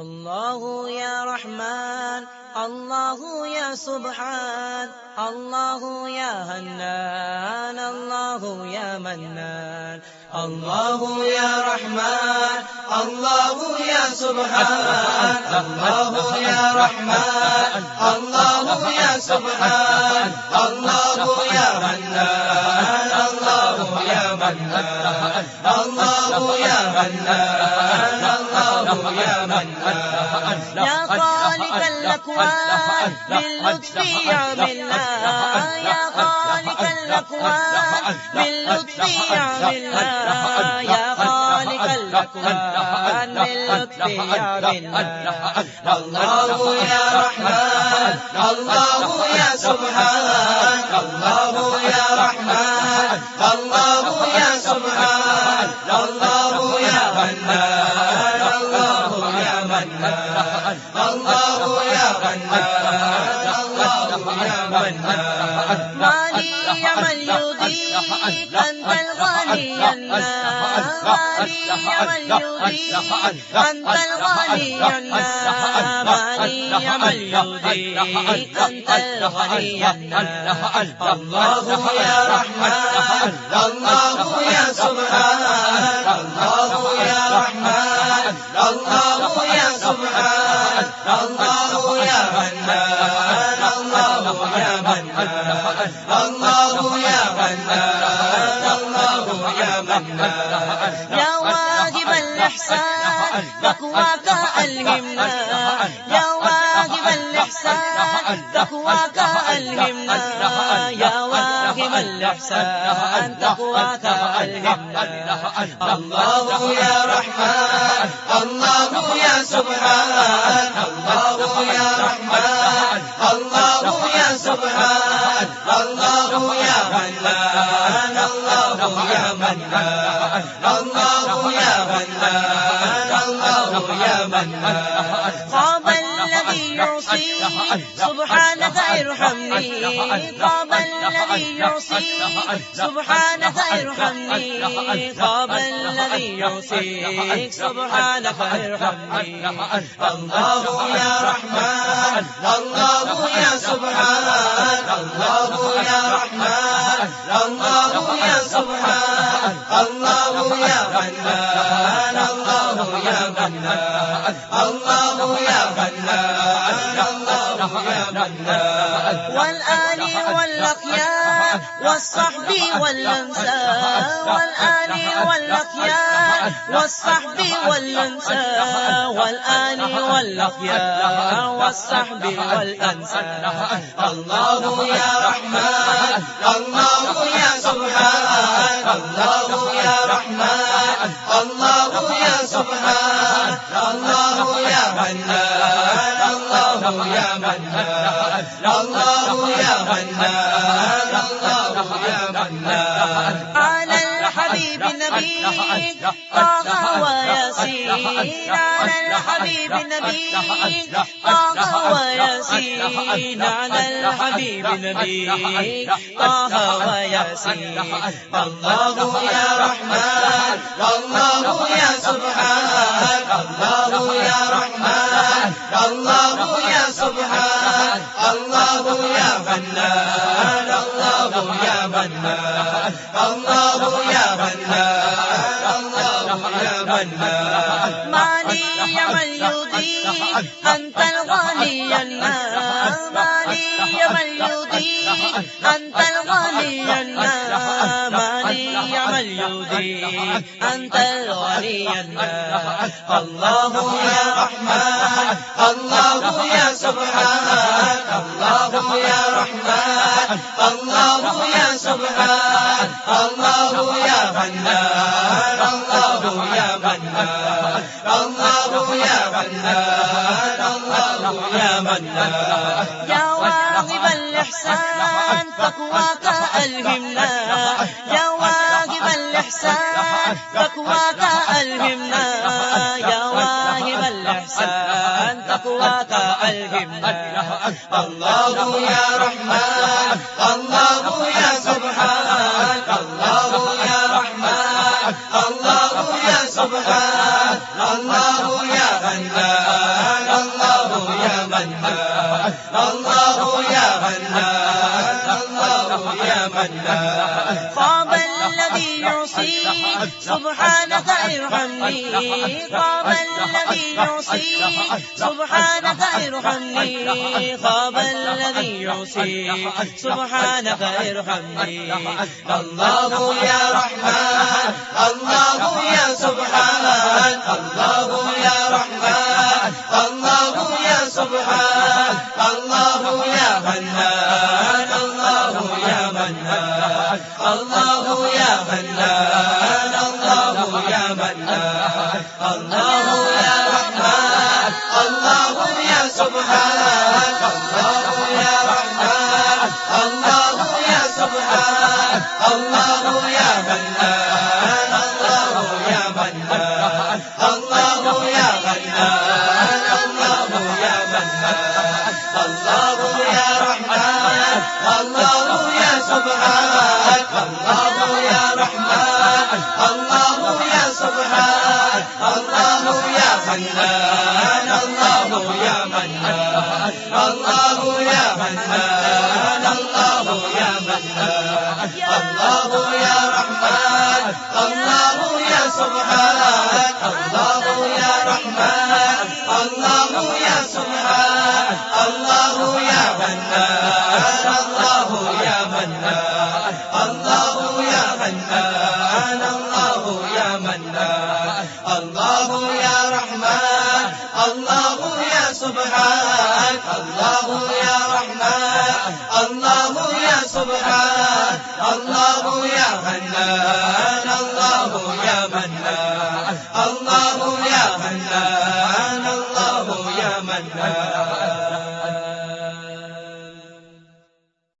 الله يا رحمن الله يا سبحان الله يا هنان الله يا منان الله يا رحمن الله يا سبحان الله يا رحمن الله يا سبحان الله يا منان الله يا منان الله يا منان يا منان يا خالق الاكوان باللطف يا بالله يا خالق الاكوان باللطف يا يا خالق الاكوان باللطف يا الله يا رحمن الله يا سبحان الله يا رحمن الله يا رحمن الله يا سبحان الله يا رحمن الله يا سبحان الله يا منان يا منان الله يا منان الله يا منان يا واجب الإحسان تقواك ألهمنا يا واجب الإحسان تقواك ألهمنا يا واجب الإحسان تقواك ألهمنا الله يا رحمن الله يا بندہ الله يا بندہ خاب الذي يعصي سبحانك ارحمني خاب الذي يعصي سبحانك ارحمني خاب الذي يعصيك سبحانك ارحمني الله يا رحمن. الله يا سبحان. الله يا رحمن. الله يا سبحان. الله يا منان الله يا منان الله يا منان الله يا منان والآل والأخيار والصحب والأنساب والآل والأخيار والصحب والأنساب والآل والأخيار والصحب والأنساب الله يا رحمن. الله يا سبحان. الله يا رحمن. الله يا سبحان. يا منان الله يا منان الله يا منان على الحبيب نبي طه وياسين على الحبيب نبي طه وياسين على الحبيب نبي طه وياسين الله يا رحمن الله يا سبحان الله يا رحمن الله يا سبحان الله يا منان الله يا منان الله يا منان الله يا منان مالي يا من يضيق أنت الغني النام مالي يا من يضيق أنت من يضيق أنت الغني الله يا رحمن الله يا سبحان الله يا رحمن الله يا سبحان الله يا منان الله يا منان الله يا منان الله يا منان يا واجب الإحسان، تقواك ألهمنا. يا الإحسان تقواك ألهمنا يا واجب الإحسان تقواك ألهمنا الله يا رحمن، الله يا سبحان، الله يا رحمن، الله يا سبحان، الله يا منان الله يا منان، الله يا منان الله يا منان. الذي يعصي، سبحانك ارحمني. خاب الذي يعصي، سبحانك ارحمني. خاب الذي يعصي، سبحانك ارحمني. الله يا رحمن، الله يا سبحان، الله يا رحمن، الله يا سبحان. سبحان الله يا رحمن الله يا سبحان الله يا منان الله يا منان الله يا منان الله يا منان الله يا رحمن الله يا سبحان الله يا رحمن الله يا سبحان الله يا منان منان الله يا منان الله يا منان الله يا رحمن الله يا سبحان الله يا رحمن الله يا سبحان الله يا منان الله يا منان الله يا منان اللہ یا رحمان اللہ یا سبحان اللہ یا حنان